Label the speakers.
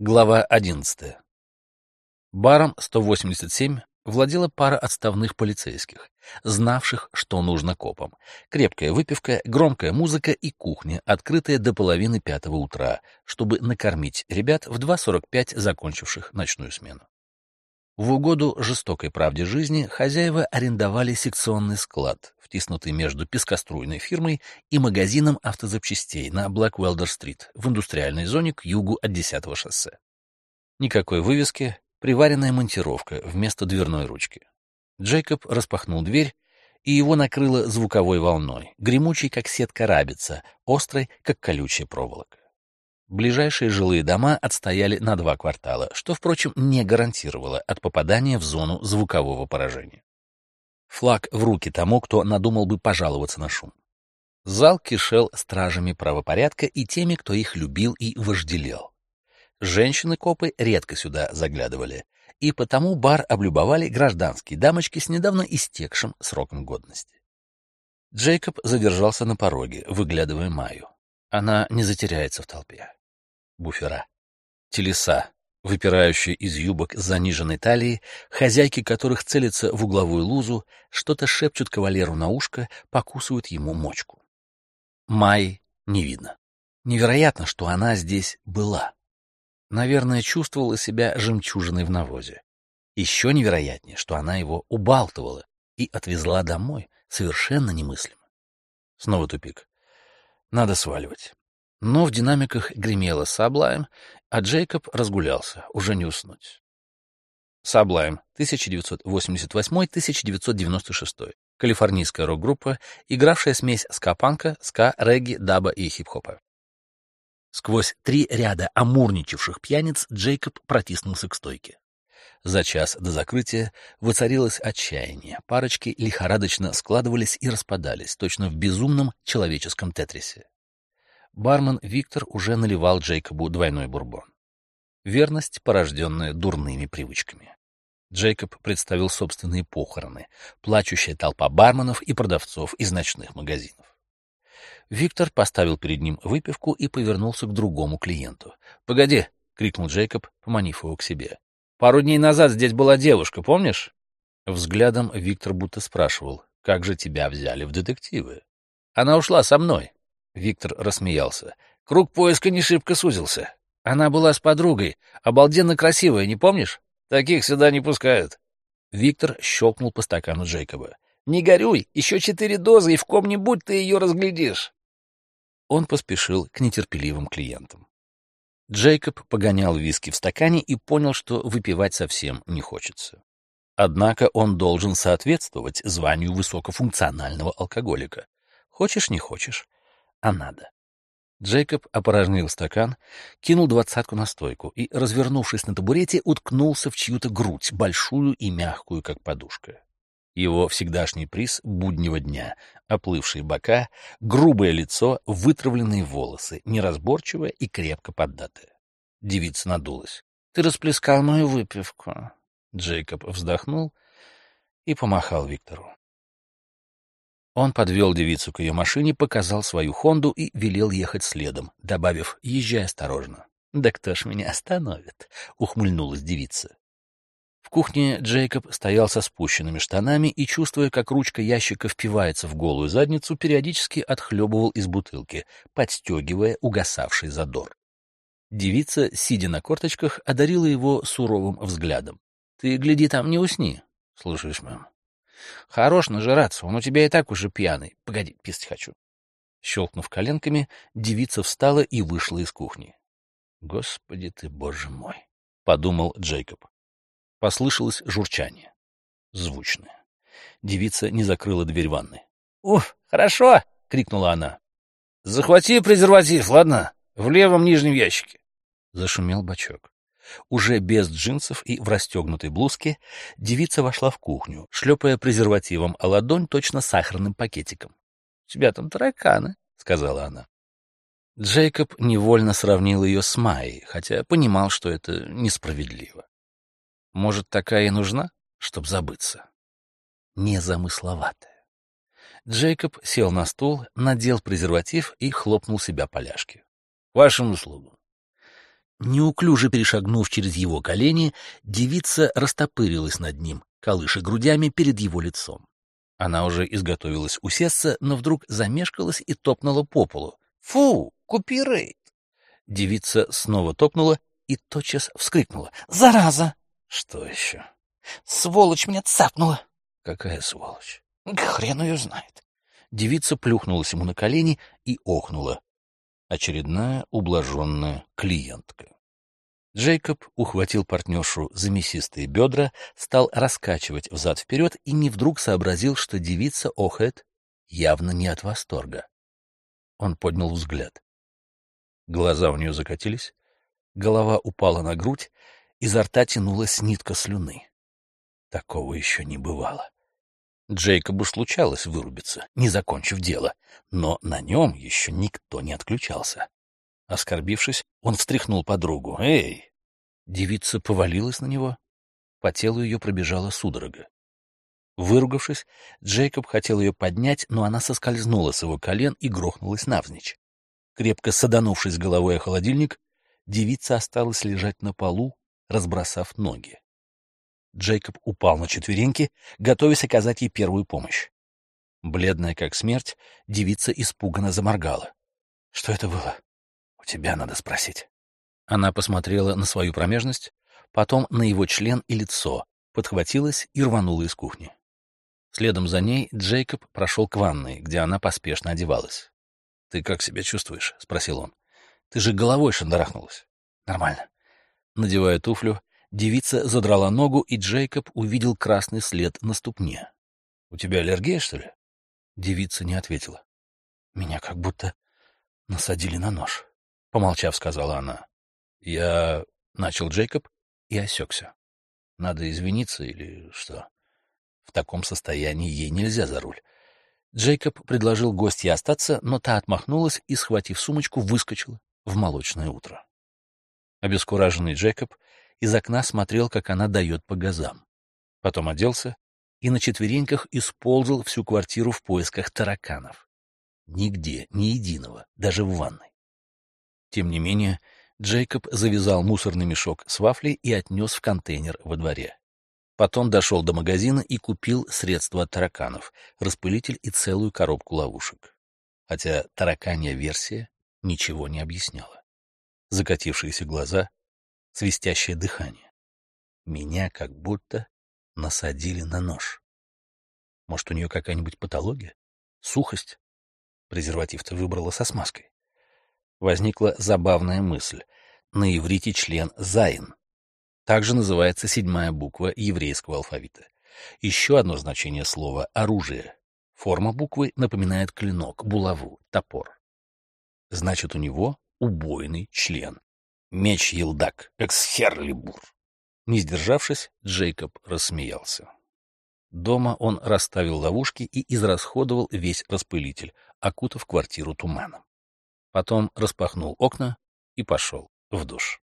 Speaker 1: Глава 11. Баром 187 владела пара отставных полицейских, знавших, что нужно копам. Крепкая выпивка, громкая музыка и кухня, открытая до половины пятого утра, чтобы накормить ребят в 2.45 закончивших ночную смену. В угоду жестокой правде жизни хозяева арендовали секционный склад, втиснутый между пескоструйной фирмой и магазином автозапчастей на Блэквелдер-стрит в индустриальной зоне к югу от 10-го шоссе. Никакой вывески, приваренная монтировка вместо дверной ручки. Джейкоб распахнул дверь, и его накрыло звуковой волной, гремучей, как сетка рабица, острой, как колючая проволока. Ближайшие жилые дома отстояли на два квартала, что, впрочем, не гарантировало от попадания в зону звукового поражения. Флаг в руки тому, кто надумал бы пожаловаться на шум. Зал кишел стражами правопорядка и теми, кто их любил и вожделел. Женщины-копы редко сюда заглядывали, и потому бар облюбовали гражданские дамочки с недавно истекшим сроком годности. Джейкоб задержался на пороге, выглядывая Майю. Она не затеряется в толпе. Буфера. Телеса, выпирающие из юбок с заниженной талией, хозяйки которых целятся в угловую лузу, что-то шепчут кавалеру на ушко, покусывают ему мочку. Май не видно. Невероятно, что она здесь была. Наверное, чувствовала себя жемчужиной в навозе. Еще невероятнее, что она его убалтывала и отвезла домой, совершенно немыслимо. Снова тупик. Надо сваливать. Но в динамиках гремело Саблайм, а Джейкоб разгулялся, уже не уснуть. Саблайм, 1988-1996. Калифорнийская рок-группа, игравшая смесь ска-панка, ска, регги, даба и хип-хопа. Сквозь три ряда амурничавших пьяниц Джейкоб протиснулся к стойке. За час до закрытия воцарилось отчаяние. Парочки лихорадочно складывались и распадались, точно в безумном человеческом тетрисе. Бармен Виктор уже наливал Джейкобу двойной бурбон. Верность, порожденная дурными привычками. Джейкоб представил собственные похороны, плачущая толпа барменов и продавцов из ночных магазинов. Виктор поставил перед ним выпивку и повернулся к другому клиенту. «Погоди!» — крикнул Джейкоб, поманив его к себе. Пару дней назад здесь была девушка, помнишь? Взглядом Виктор будто спрашивал, как же тебя взяли в детективы? Она ушла со мной. Виктор рассмеялся. Круг поиска не шибко сузился. Она была с подругой, обалденно красивая, не помнишь? Таких сюда не пускают. Виктор щелкнул по стакану Джейкоба. «Не горюй, еще четыре дозы, и в ком-нибудь ты ее разглядишь». Он поспешил к нетерпеливым клиентам. Джейкоб погонял виски в стакане и понял, что выпивать совсем не хочется. Однако он должен соответствовать званию высокофункционального алкоголика. Хочешь, не хочешь, а надо. Джейкоб опорожнил стакан, кинул двадцатку на стойку и, развернувшись на табурете, уткнулся в чью-то грудь, большую и мягкую, как подушка. Его всегдашний приз буднего дня, оплывшие бока, грубое лицо, вытравленные волосы, неразборчивое и крепко поддатое. Девица надулась. — Ты расплескал мою выпивку. Джейкоб вздохнул и помахал Виктору. Он подвел девицу к ее машине, показал свою «Хонду» и велел ехать следом, добавив «Езжай осторожно». «Да кто ж меня остановит?» — ухмыльнулась девица. В кухне Джейкоб стоял со спущенными штанами и, чувствуя, как ручка ящика впивается в голую задницу, периодически отхлебывал из бутылки, подстегивая угасавший задор. Девица, сидя на корточках, одарила его суровым взглядом. — Ты, гляди, там не усни. — Слушаешь, мам. — Хорош нажираться, он у тебя и так уже пьяный. Погоди, писать хочу. Щелкнув коленками, девица встала и вышла из кухни. — Господи ты, боже мой! — подумал Джейкоб. Послышалось журчание. Звучное. Девица не закрыла дверь ванны. «Уф, хорошо!» — крикнула она. «Захвати презерватив, ладно? В левом нижнем ящике». Зашумел бачок. Уже без джинсов и в расстегнутой блузке девица вошла в кухню, шлепая презервативом, а ладонь точно сахарным пакетиком. — У тебя там тараканы, — сказала она. Джейкоб невольно сравнил ее с Майей, хотя понимал, что это несправедливо. Может, такая и нужна, чтоб забыться? Незамысловатая. Джейкоб сел на стул, надел презерватив и хлопнул себя по ляжке. — Вашим услугам. Неуклюже перешагнув через его колени, девица растопырилась над ним, колыша грудями перед его лицом. Она уже изготовилась усесться, но вдруг замешкалась и топнула по полу. «Фу! Купи рейд!» Девица снова топнула и тотчас вскрикнула. «Зараза!» «Что еще?» «Сволочь меня цапнула!» «Какая сволочь?» «Хрен ее знает!» Девица плюхнулась ему на колени и охнула. Очередная ублаженная клиентка. Джейкоб ухватил партнершу за мясистые бедра, стал раскачивать взад-вперед и не вдруг сообразил, что девица охает явно не от восторга. Он поднял взгляд. Глаза у нее закатились, голова упала на грудь, изо рта тянулась нитка слюны. Такого еще не бывало. Джейкобу случалось вырубиться, не закончив дело, но на нем еще никто не отключался. Оскорбившись, он встряхнул подругу. «Эй!» Девица повалилась на него. По телу ее пробежала судорога. Выругавшись, Джейкоб хотел ее поднять, но она соскользнула с его колен и грохнулась навзничь. Крепко саданувшись головой о холодильник, девица осталась лежать на полу, разбросав ноги. Джейкоб упал на четвереньки, готовясь оказать ей первую помощь. Бледная как смерть, девица испуганно заморгала. — Что это было? У тебя надо спросить. Она посмотрела на свою промежность, потом на его член и лицо, подхватилась и рванула из кухни. Следом за ней Джейкоб прошел к ванной, где она поспешно одевалась. — Ты как себя чувствуешь? — спросил он. — Ты же головой шандарахнулась. — Нормально. Надевая туфлю, девица задрала ногу, и Джейкоб увидел красный след на ступне. — У тебя аллергия, что ли? Девица не ответила. — Меня как будто насадили на нож. Помолчав, сказала она. Я... Начал Джейкоб и осекся. Надо извиниться или что? В таком состоянии ей нельзя за руль. Джейкоб предложил гостье остаться, но та отмахнулась и, схватив сумочку, выскочила в молочное утро. Обескураженный Джейкоб из окна смотрел, как она дает по газам. Потом оделся и на четвереньках исползал всю квартиру в поисках тараканов. Нигде, ни единого, даже в ванной. Тем не менее, Джейкоб завязал мусорный мешок с вафлей и отнес в контейнер во дворе. Потом дошел до магазина и купил средства от тараканов, распылитель и целую коробку ловушек. Хотя тараканья версия ничего не объясняла. Закатившиеся глаза, свистящее дыхание. Меня как будто насадили на нож. Может, у нее какая-нибудь патология? Сухость? Презерватив-то выбрала со смазкой возникла забавная мысль. На иврите член «зайн». Также называется седьмая буква еврейского алфавита. Еще одно значение слова — оружие. Форма буквы напоминает клинок, булаву, топор. Значит, у него убойный член. Меч Елдак, эксхерлибур. Не сдержавшись, Джейкоб рассмеялся. Дома он расставил ловушки и израсходовал весь распылитель, окутав квартиру туманом. Потом распахнул окна и пошел в душ.